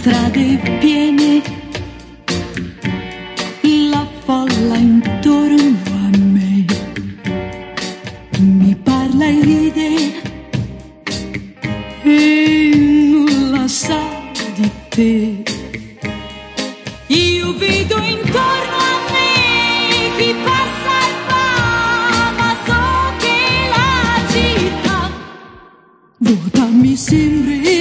strade piene, la folla intorno a me. Mi parla e ride. E nulla sa di te. Io vedo intorno a me chi passa e va, ma so che la città vuota mi sembrerà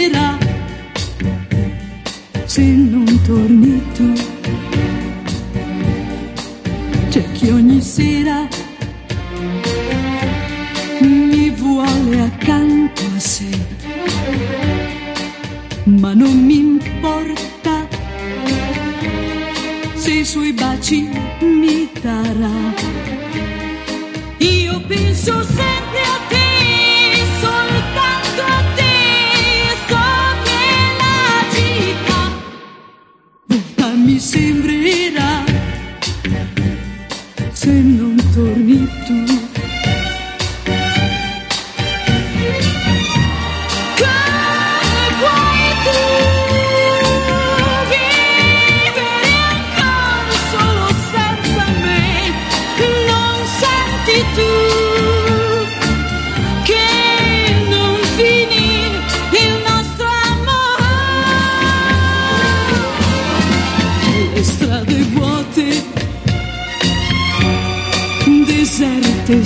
Chi ogni sera mi vuole accanto a sé, ma non mi importa se i suoi baci mi darà. Io penso sempre a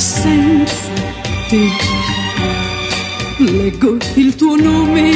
senza te. Leggo il tuo nome